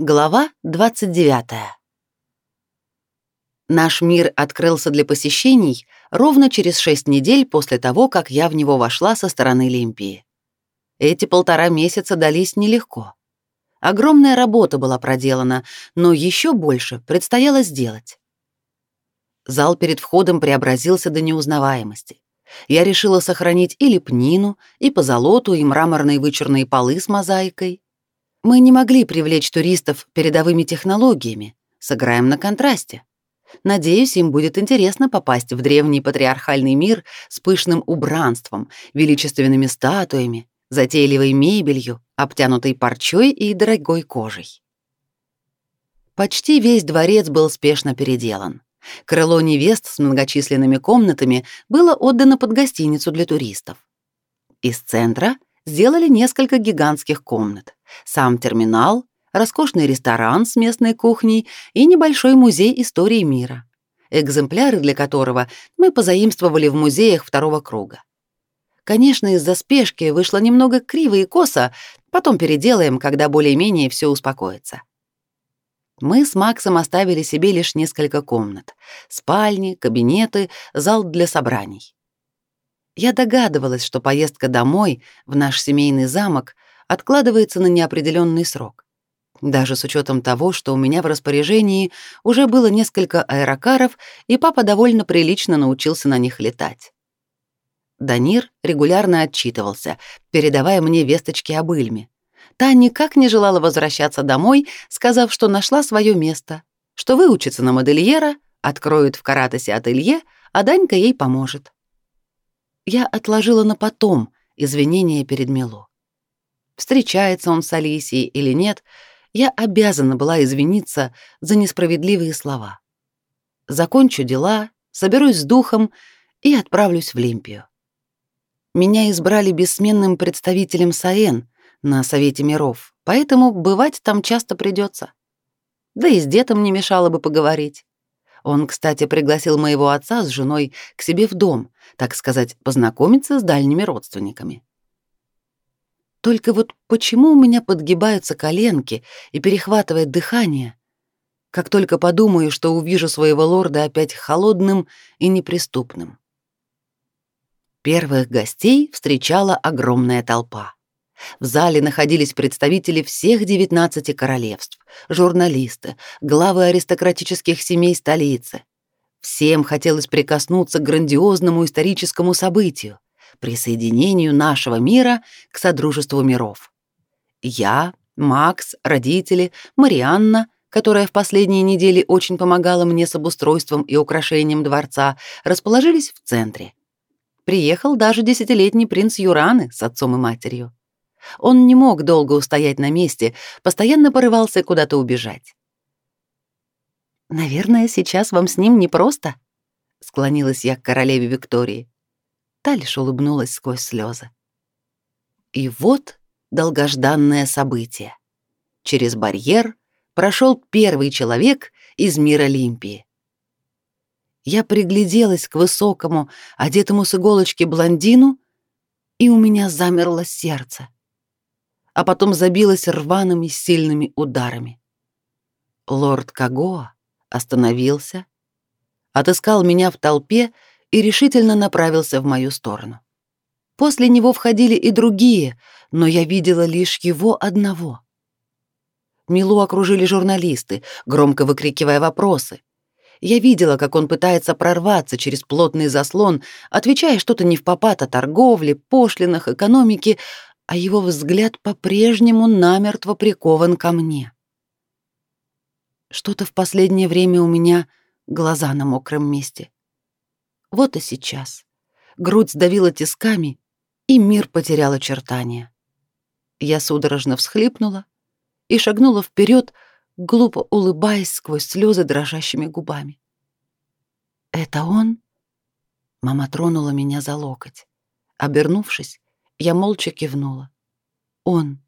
Глава 29. Наш мир открылся для посещений ровно через шесть недель после того, как я в него вошла со стороны Лимпии. Эти полтора месяца дались нелегко. Огромная работа была проделана, но еще больше предстояло сделать. Зал перед входом преобразился до неузнаваемости. Я решила сохранить и лепнину, и позолоту, и мраморные вычурные полы с мозаикой, мы не могли привлечь туристов передовыми технологиями, сыграем на контрасте. Надеюсь, им будет интересно попасть в древний патриархальный мир с пышным убранством, величественными статуями, затейливой мебелью, обтянутой парчой и дорогой кожей. Почти весь дворец был спешно переделан. Крыло невест с многочисленными комнатами было отдано под гостиницу для туристов. Из центра сделали несколько гигантских комнат, сам терминал, роскошный ресторан с местной кухней и небольшой музей истории мира, экземпляры для которого мы позаимствовали в музеях второго круга. Конечно, из-за спешки вышло немного криво и косо, потом переделаем, когда более-менее все успокоится. Мы с Максом оставили себе лишь несколько комнат: спальни, кабинеты, зал для собраний. Я догадывалась, что поездка домой, в наш семейный замок, откладывается на неопределенный срок. Даже с учетом того, что у меня в распоряжении уже было несколько аэрокаров, и папа довольно прилично научился на них летать. Данир регулярно отчитывался, передавая мне весточки об Ильме. Та никак не желала возвращаться домой, сказав, что нашла свое место, что выучится на модельера, откроет в Каратасе ателье, а Данька ей поможет я отложила на потом извинения перед Мило. Встречается он с Алисией или нет, я обязана была извиниться за несправедливые слова. Закончу дела, соберусь с духом и отправлюсь в Лимпию. Меня избрали бессменным представителем САЭН на Совете миров, поэтому бывать там часто придется. Да и с дедом не мешало бы поговорить. Он, кстати, пригласил моего отца с женой к себе в дом, так сказать, познакомиться с дальними родственниками. Только вот почему у меня подгибаются коленки и перехватывает дыхание, как только подумаю, что увижу своего лорда опять холодным и неприступным. Первых гостей встречала огромная толпа. В зале находились представители всех 19 королевств, журналисты, главы аристократических семей столицы. Всем хотелось прикоснуться к грандиозному историческому событию присоединению нашего мира к содружеству миров. Я, Макс, родители, Марианна, которая в последние недели очень помогала мне с обустройством и украшением дворца, расположились в центре. Приехал даже десятилетний принц Юраны с отцом и матерью. Он не мог долго устоять на месте, постоянно порывался куда-то убежать. «Наверное, сейчас вам с ним непросто», — склонилась я к королеве Виктории. Та лишь улыбнулась сквозь слезы. И вот долгожданное событие. Через барьер прошел первый человек из мира Олимпии. Я пригляделась к высокому, одетому с иголочки блондину, и у меня замерло сердце а потом забилась рваными сильными ударами. Лорд Кагоа остановился, отыскал меня в толпе и решительно направился в мою сторону. После него входили и другие, но я видела лишь его одного. Милу окружили журналисты, громко выкрикивая вопросы. Я видела, как он пытается прорваться через плотный заслон, отвечая что-то не в попад о торговле, пошлинах, экономике, а его взгляд по-прежнему намертво прикован ко мне. Что-то в последнее время у меня глаза на мокром месте. Вот и сейчас. Грудь сдавила тисками, и мир потерял очертания. Я судорожно всхлипнула и шагнула вперед, глупо улыбаясь сквозь слезы дрожащими губами. «Это он?» Мама тронула меня за локоть. Обернувшись, я молча кивнула. Он.